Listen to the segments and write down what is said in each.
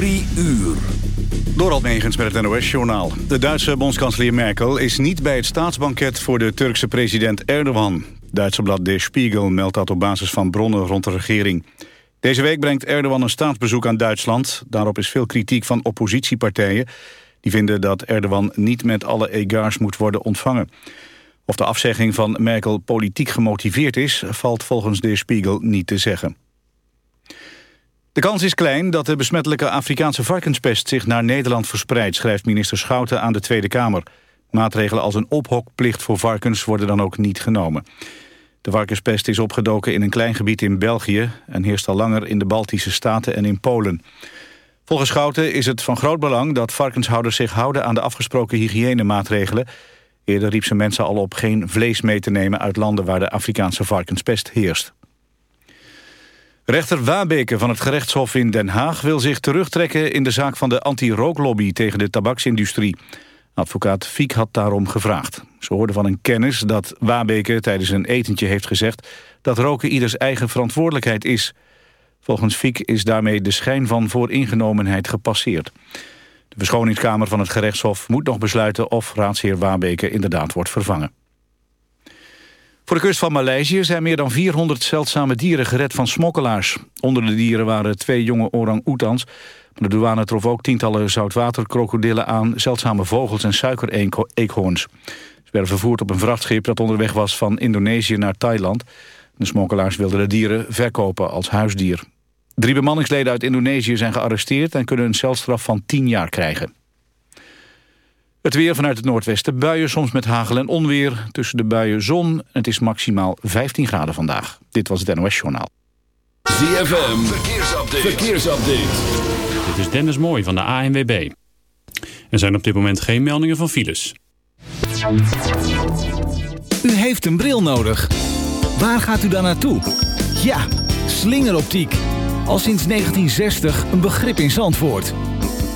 Drie uur. Door met het NOS-journaal. De Duitse bondskanselier Merkel is niet bij het staatsbanket voor de Turkse president Erdogan. Duitse blad De Spiegel meldt dat op basis van bronnen rond de regering. Deze week brengt Erdogan een staatsbezoek aan Duitsland. Daarop is veel kritiek van oppositiepartijen. Die vinden dat Erdogan niet met alle egards moet worden ontvangen. Of de afzegging van Merkel politiek gemotiveerd is... valt volgens De Spiegel niet te zeggen. De kans is klein dat de besmettelijke Afrikaanse varkenspest zich naar Nederland verspreidt, schrijft minister Schouten aan de Tweede Kamer. Maatregelen als een ophokplicht voor varkens worden dan ook niet genomen. De varkenspest is opgedoken in een klein gebied in België... en heerst al langer in de Baltische Staten en in Polen. Volgens Schouten is het van groot belang dat varkenshouders zich houden... aan de afgesproken hygiënemaatregelen. Eerder riep ze mensen al op geen vlees mee te nemen... uit landen waar de Afrikaanse varkenspest heerst. Rechter Wabeke van het gerechtshof in Den Haag wil zich terugtrekken in de zaak van de anti-rooklobby tegen de tabaksindustrie. Advocaat Fiek had daarom gevraagd. Ze hoorde van een kennis dat Wabeke tijdens een etentje heeft gezegd dat roken ieders eigen verantwoordelijkheid is. Volgens Fiek is daarmee de schijn van vooringenomenheid gepasseerd. De verschoningskamer van het gerechtshof moet nog besluiten of raadsheer Wabeke inderdaad wordt vervangen. Voor de kust van Maleisië zijn meer dan 400 zeldzame dieren gered van smokkelaars. Onder de dieren waren twee jonge orang-oetans. De douane trof ook tientallen zoutwaterkrokodillen aan... zeldzame vogels en suikereekhoorns. Ze werden vervoerd op een vrachtschip dat onderweg was van Indonesië naar Thailand. De smokkelaars wilden de dieren verkopen als huisdier. Drie bemanningsleden uit Indonesië zijn gearresteerd... en kunnen een celstraf van 10 jaar krijgen. Het weer vanuit het noordwesten. Buien, soms met hagel en onweer. Tussen de buien zon. Het is maximaal 15 graden vandaag. Dit was het NOS Journaal. ZFM, verkeersupdate. verkeersupdate. Dit is Dennis Mooij van de ANWB. Er zijn op dit moment geen meldingen van files. U heeft een bril nodig. Waar gaat u dan naartoe? Ja, slingeroptiek. Al sinds 1960 een begrip in Zandvoort.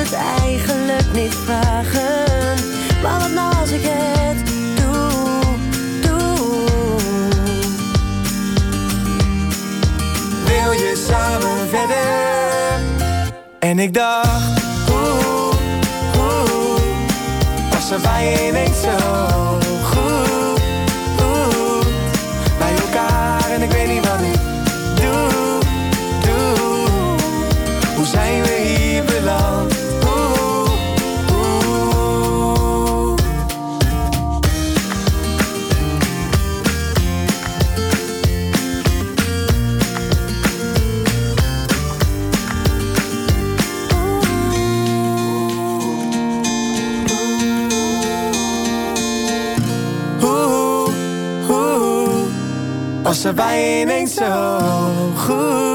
het eigenlijk niet vragen. Maar wat nou als ik het doe, doe. Wil je samen verder? En ik dacht, oeh, oeh. Was er bij je ineens zo Bij je ineens zo goed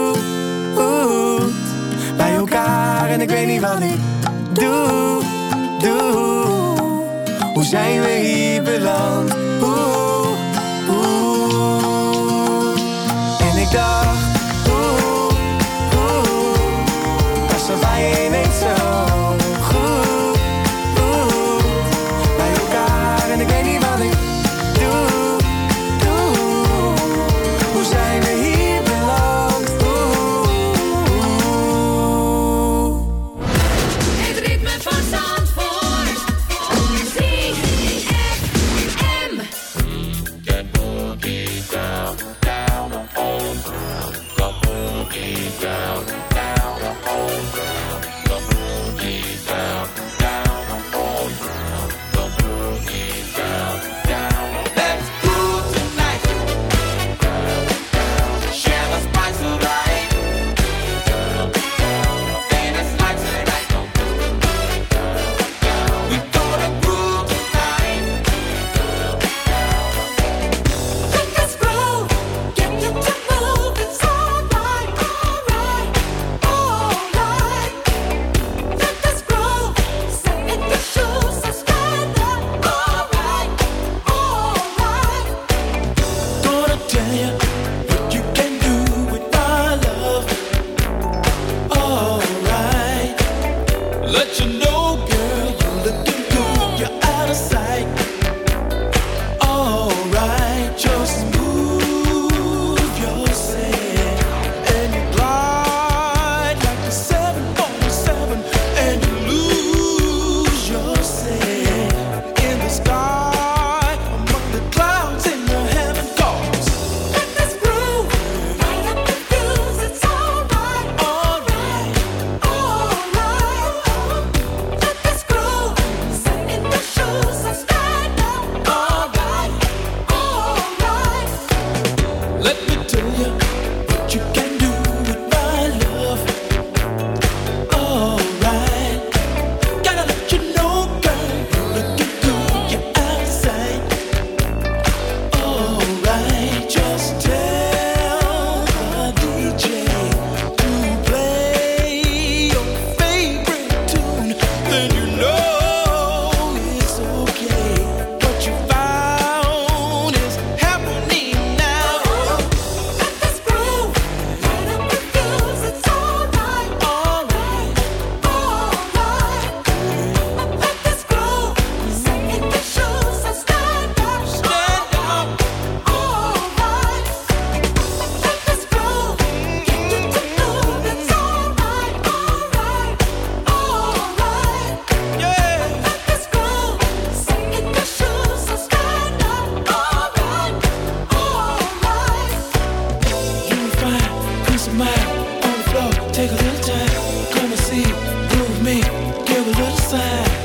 Yeah.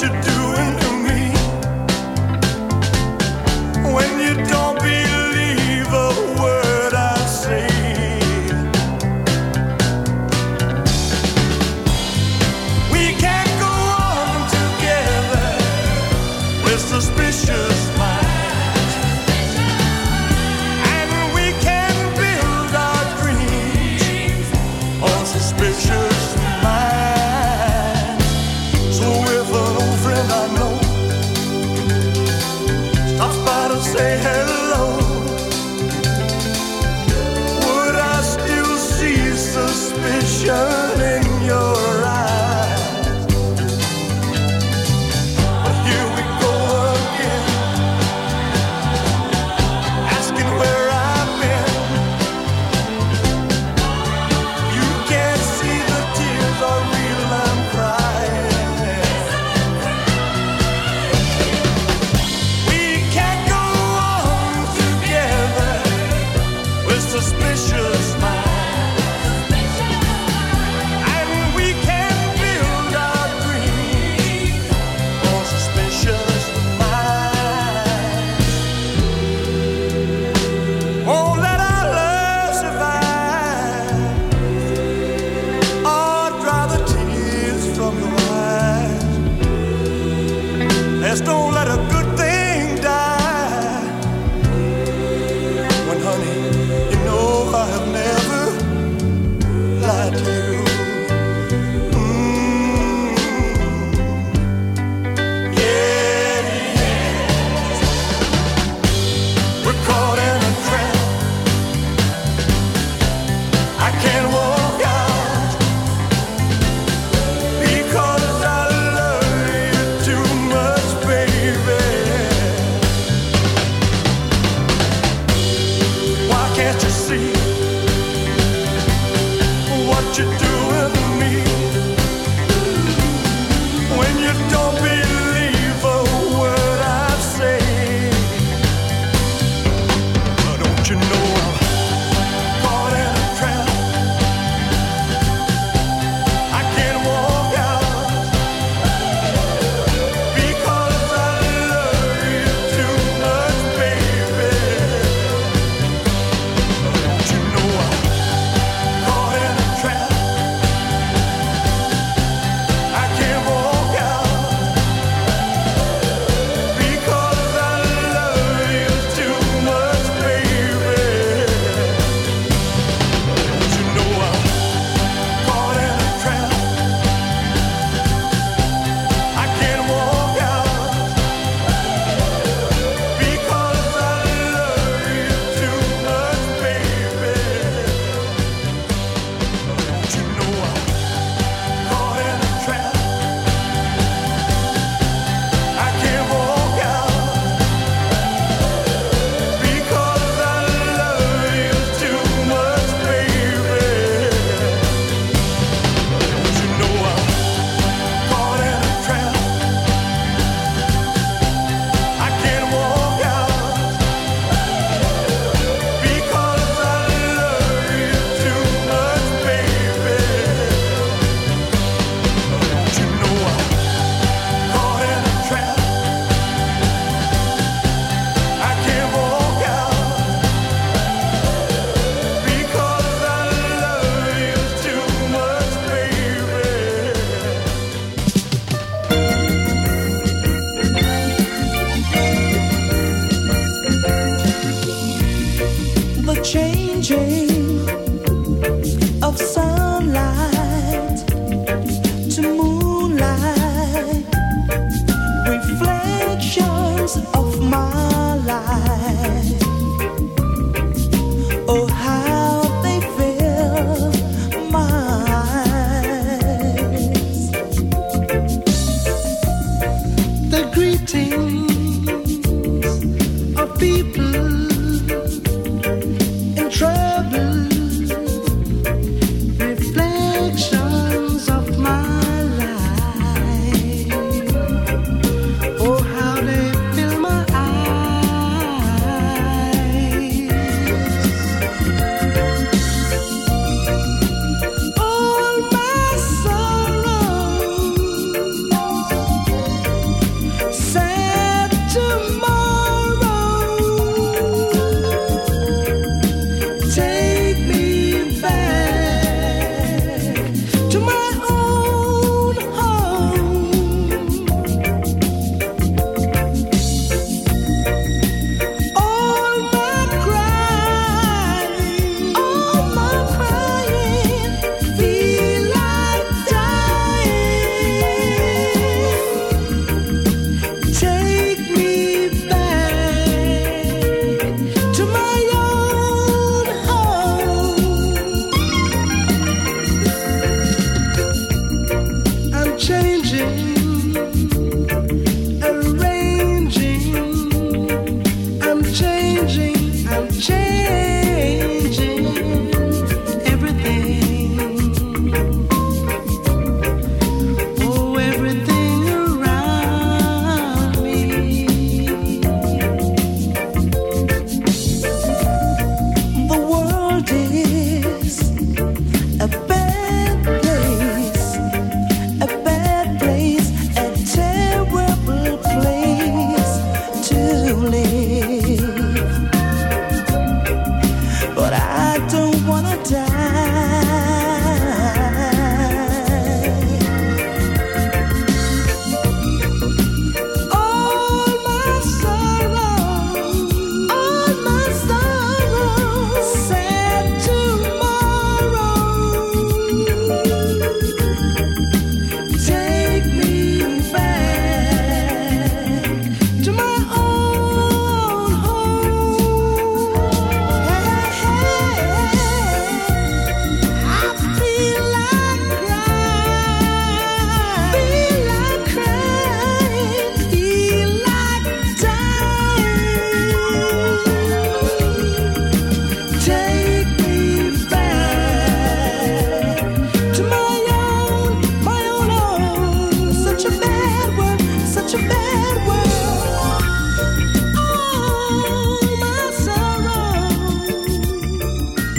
you do.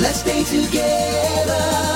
Let's stay together.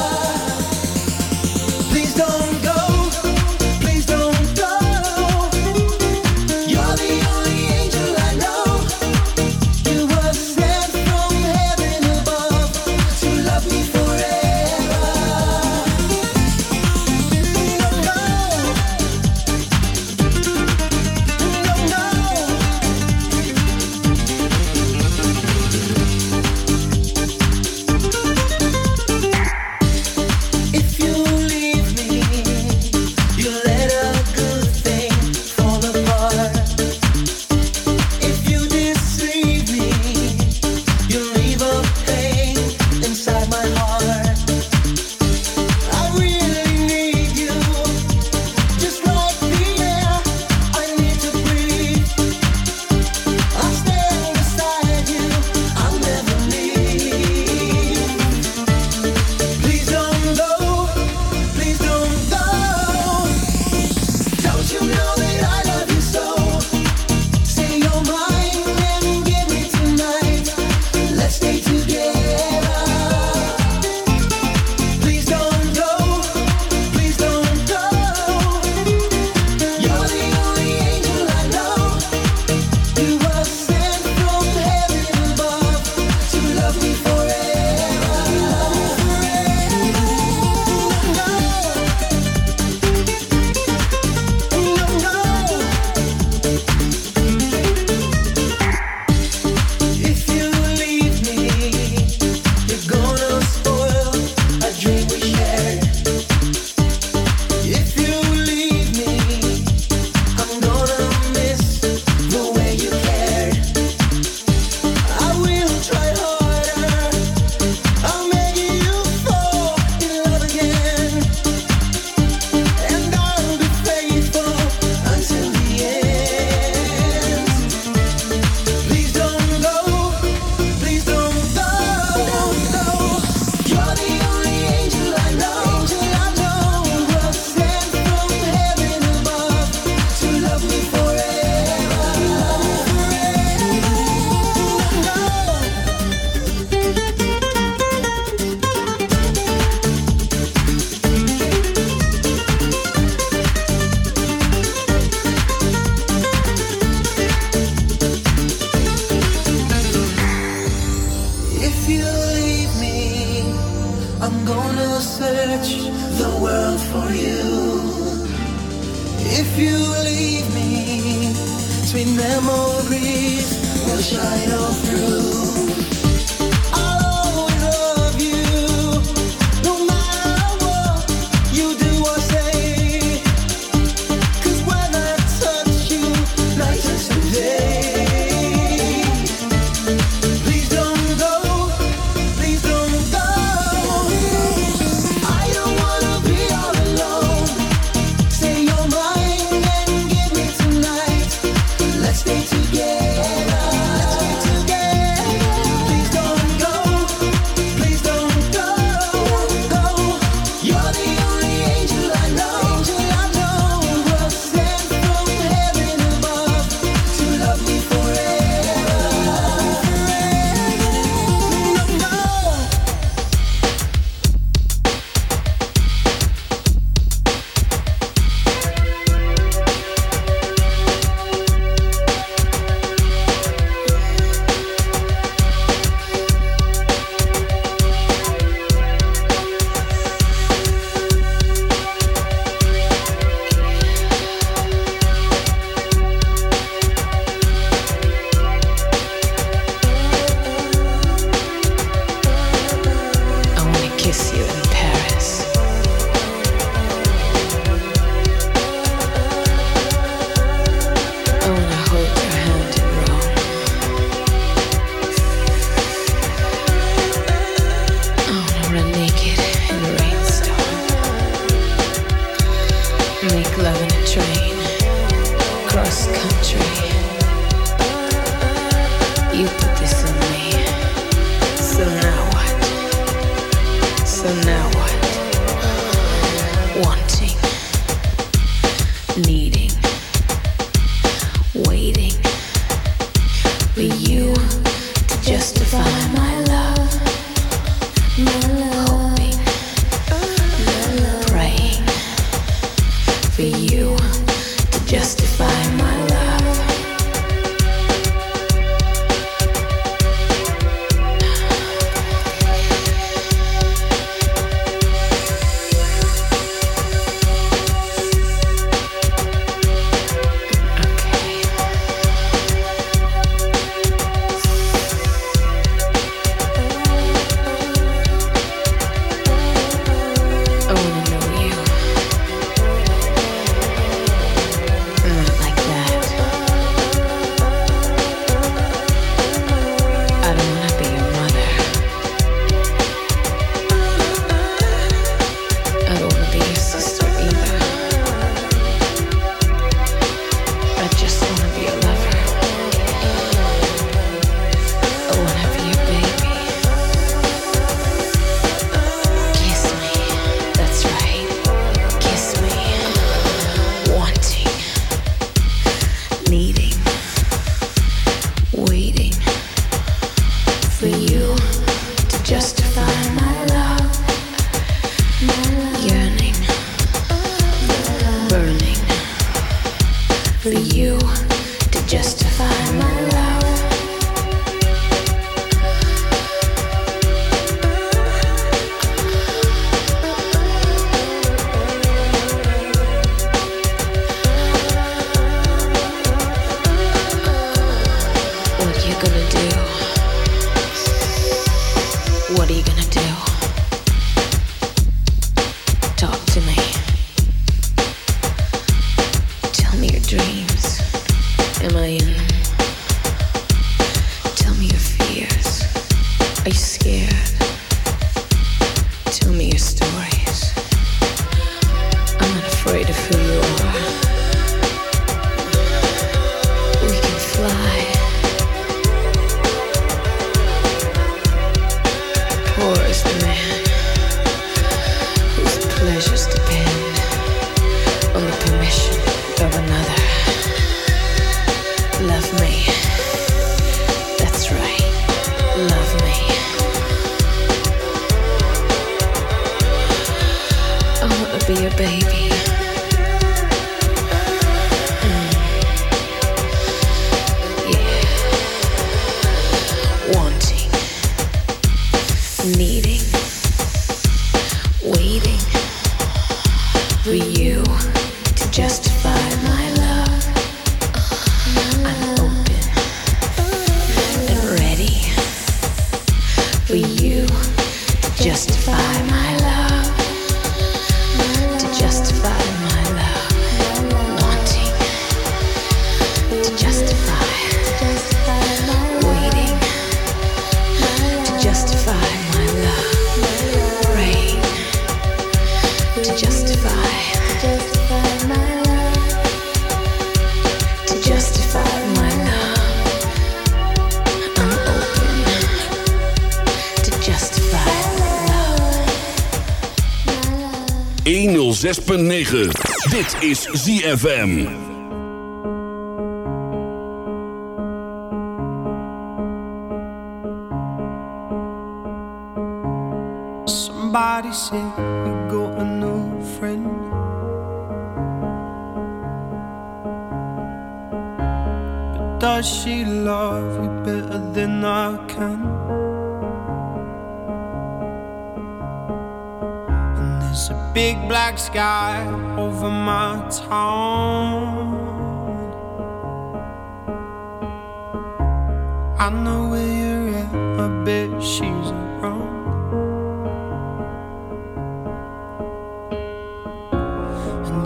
Love me. That's right. Love me. I wanna be baby. 106.9. Dit is ZFM.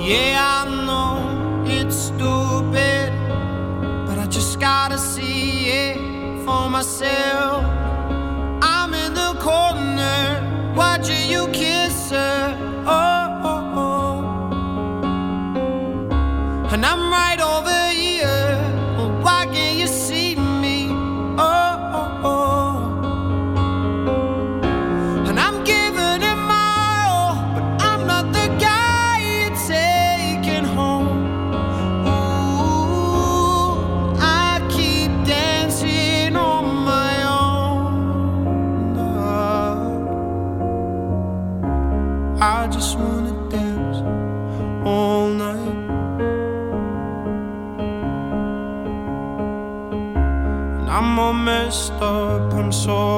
Yeah, I know it's stupid, but I just gotta see it for myself. I'm so